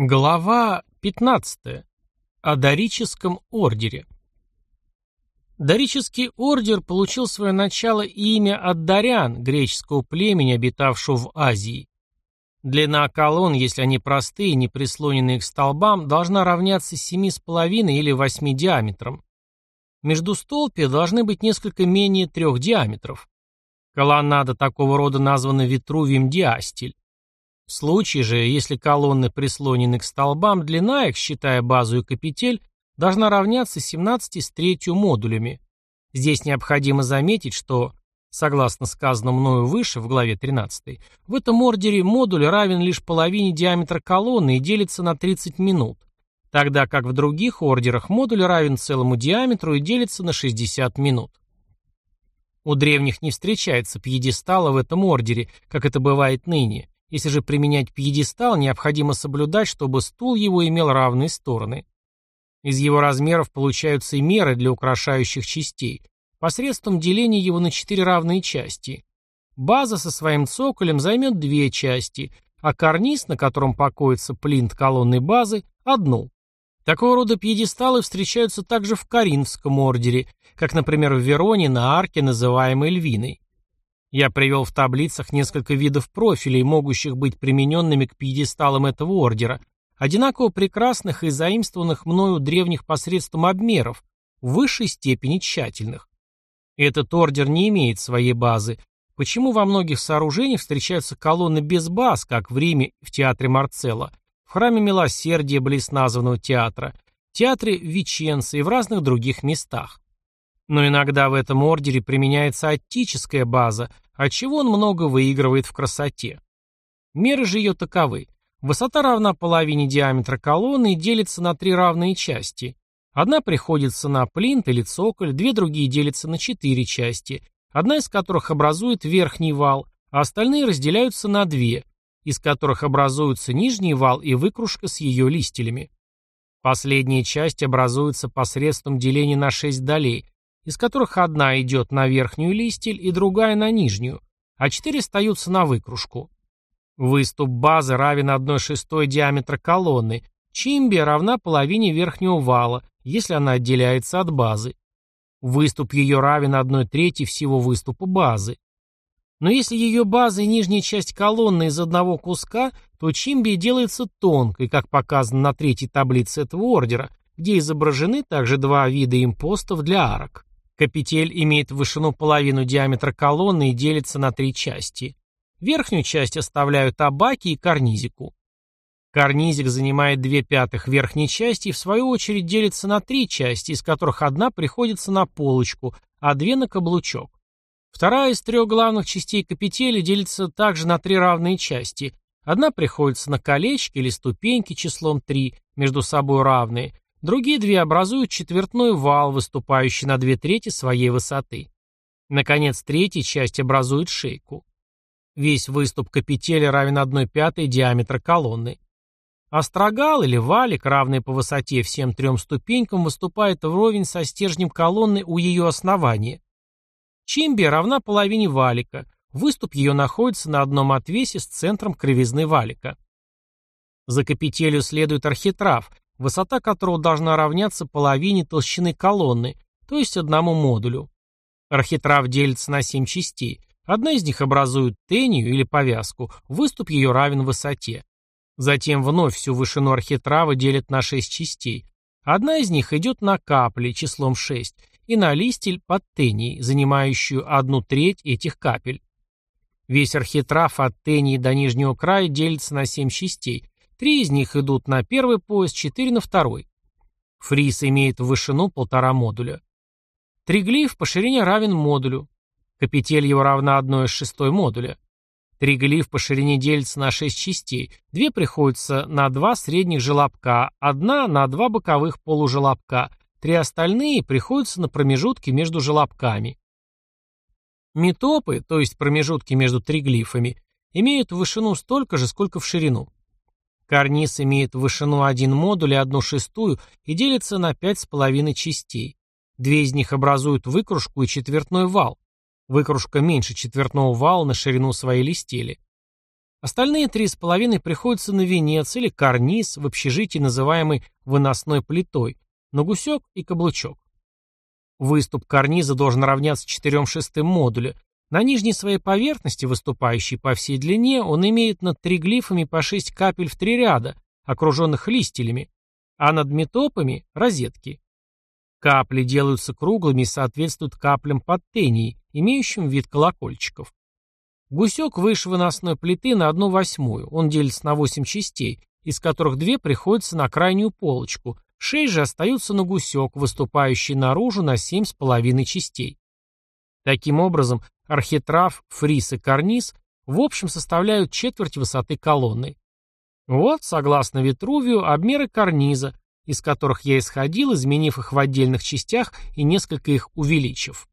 Глава 15. О дорическом ордере. Дорический ордер получил свое начало и имя от дарян, греческого племени, обитавшего в Азии. Длина колонн, если они простые, не прислоненные к столбам, должна равняться 7,5 или 8 диаметрам. Между столпья должны быть несколько менее трех диаметров. Колоннада такого рода названа Витрувием диастиль. В случае же, если колонны прислонены к столбам, длина их, считая базу и капитель, должна равняться 17 с третью модулями. Здесь необходимо заметить, что, согласно сказанному мною выше, в главе 13, в этом ордере модуль равен лишь половине диаметра колонны и делится на 30 минут, тогда как в других ордерах модуль равен целому диаметру и делится на 60 минут. У древних не встречается пьедестала в этом ордере, как это бывает ныне, если же применять пьедестал, необходимо соблюдать, чтобы стул его имел равные стороны. Из его размеров получаются и меры для украшающих частей, посредством деления его на четыре равные части. База со своим цоколем займет две части, а карниз, на котором покоится плинт колонны базы, одну. Такого рода пьедесталы встречаются также в Коринфском ордере, как, например, в Вероне на арке, называемой Львиной. Я привел в таблицах несколько видов профилей, могущих быть примененными к пьедесталам этого ордера, одинаково прекрасных и заимствованных мною древних посредством обмеров, в высшей степени тщательных. Этот ордер не имеет своей базы. Почему во многих сооружениях встречаются колонны без баз, как в Риме в театре Марцелла, в храме Милосердия близ названного театра, театре Веченца и в разных других местах? Но иногда в этом ордере применяется оттическая база, отчего он много выигрывает в красоте. Меры же ее таковы. Высота равна половине диаметра колонны и делится на три равные части. Одна приходится на плинт или цоколь, две другие делятся на четыре части, одна из которых образует верхний вал, а остальные разделяются на две, из которых образуются нижний вал и выкружка с ее листелями. Последняя часть образуется посредством деления на шесть долей, из которых одна идет на верхнюю листель и другая на нижнюю, а четыре остаются на выкружку. Выступ базы равен 1 шестой диаметра колонны, чимбе равна половине верхнего вала, если она отделяется от базы. Выступ ее равен 1 трети всего выступа базы. Но если ее база и нижняя часть колонны из одного куска, то чимби делается тонкой, как показано на третьей таблице этого ордера, где изображены также два вида импостов для арок. Капитель имеет вышину половину диаметра колонны и делится на три части. Верхнюю часть оставляют абаки и карнизику. Карнизик занимает две пятых верхней части и в свою очередь делится на три части, из которых одна приходится на полочку, а две на каблучок. Вторая из трех главных частей капителя делится также на три равные части. Одна приходится на колечки или ступеньки числом три, между собой равные, Другие две образуют четвертной вал, выступающий на две трети своей высоты. Наконец, третья часть образует шейку. Весь выступ капителя равен 1 пятой диаметра колонны. Острогал или валик, равный по высоте всем трем ступенькам, выступает вровень со стержнем колонны у ее основания. Чимби равна половине валика, выступ ее находится на одном отвесе с центром кривизны валика. За капителю следует архитрав, высота которого должна равняться половине толщины колонны, то есть одному модулю. Архитрав делится на семь частей. Одна из них образует тению или повязку, выступ ее равен высоте. Затем вновь всю вышину архитрава делят на шесть частей. Одна из них идет на капли числом 6 и на листель под тенией, занимающую одну треть этих капель. Весь архитрав от тении до нижнего края делится на семь частей, Три из них идут на первый пояс, четыре на второй. Фриз имеет вышину полтора модуля. Триглиф по ширине равен модулю. Капитель его равна одной из шестой модуля. Триглиф по ширине делится на шесть частей. Две приходятся на два средних желобка, одна на два боковых полужелобка, три остальные приходятся на промежутки между желобками. Метопы, то есть промежутки между триглифами, имеют вышину столько же, сколько в ширину. Карниз имеет вышину один модуль и одну шестую и делится на пять с половиной частей. Две из них образуют выкружку и четвертной вал. Выкружка меньше четвертного вала на ширину своей листели. Остальные три с половиной приходятся на венец или карниз в общежитии, называемый выносной плитой, на гусек и каблучок. Выступ карниза должен равняться четырем шестым модуля. На нижней своей поверхности, выступающей по всей длине, он имеет над триглифами по шесть капель в три ряда, окруженных листелями, а над метопами – розетки. Капли делаются круглыми и соответствуют каплям подтении, имеющим вид колокольчиков. Гусек выше выносной плиты на одну восьмую, он делится на восемь частей, из которых две приходятся на крайнюю полочку, шесть же остаются на гусек, выступающий наружу на семь с половиной частей. Таким образом, архитрав, фриз и карниз в общем составляют четверть высоты колонны. Вот, согласно Витрувию, обмеры карниза, из которых я исходил, изменив их в отдельных частях и несколько их увеличив.